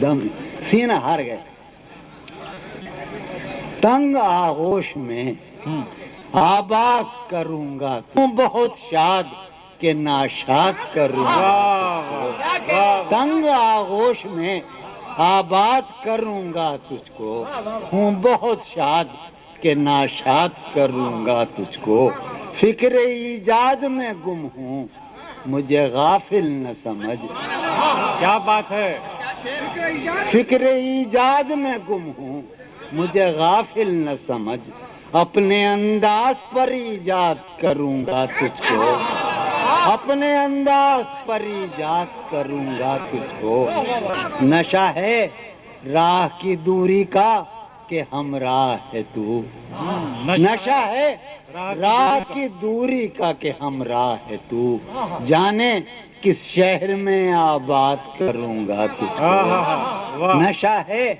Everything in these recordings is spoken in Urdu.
دم سینہ ہار گئے۔ تنگ آغوش میں آباد کروں گا۔ تم بہت شاد کہ ناشاد کروں گا۔ تنگ آغوش میں آباد کروں گا تجھ کو۔ ہوں بہت شاد کہ ناشاد کروں گا تجھ کو۔ فکر ایجاد میں گم ہوں۔ مجھے غافل نہ سمجھ۔ کیا بات ہے؟ فکر ایجاد میں گم ہوں۔ مجھے غافل نہ سمجھ۔ اپنے انداز پر ایجاد کروں گا تجھ کو اپنے انداز پر ایجاد کروں گا تجھ کو نشہ ہے راہ کی دوری کا کہ ہمراہ ہے تو۔ نشہ ہے راہ کی دوری کا کہ ہمراہ ہے تو۔ جانے کس شہر میں آباد کروں گا تجھ نشہ ہے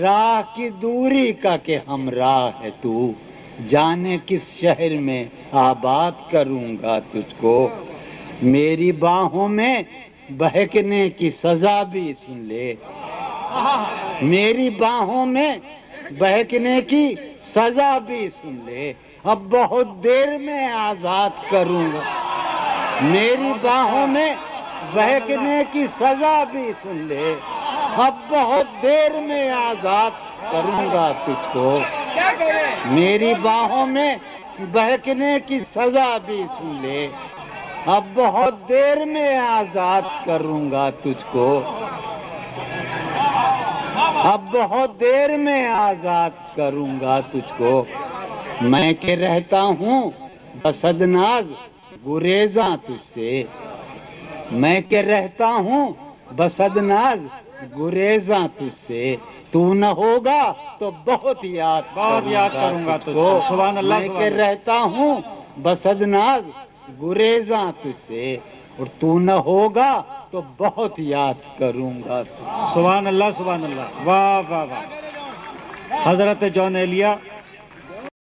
راہ کی دوری کا کہ ہمراہ ہے تو۔ جانے کس شہر میں آباد کروں گا تجھ کو۔ میری باہوں میں بہکنے کی سزا بھی سن لے۔ میری باہوں میں بہکنے کی سزا بھی سن لے۔ اب بہت دیر میں آزاد کروں گا۔ میری باہوں میں بہکنے کی سزا بھی سن لے۔ اب بہت دیر میں آزاد کروں گا تجھ کو۔ میری باہوں میں بہکنے کی سزا بھی سن لے۔ اب بہت دیر میں آزاد کروں گا تجھ کو۔ اب بہت دیر میں آزاد کروں گا تجھ کو۔ میں کہ رہتا ہوں بسد ناز گریزاں تجھ سے میں کہ رہتا ہوں بسد ناز گریزاں تجھ سے تو نہ ہوگا تو بہت یاد بہت یاد کروں گا تجھ کو۔ سبحان اللہ میں کہ رہتا ہوں بسد ناز گریزاں تجھ سے اور تو نہ ہوگا تو بہت یاد کروں گا سبحان اللہ سبحان اللہ۔ واہ واہ واہ۔ حضرت جون ایلیا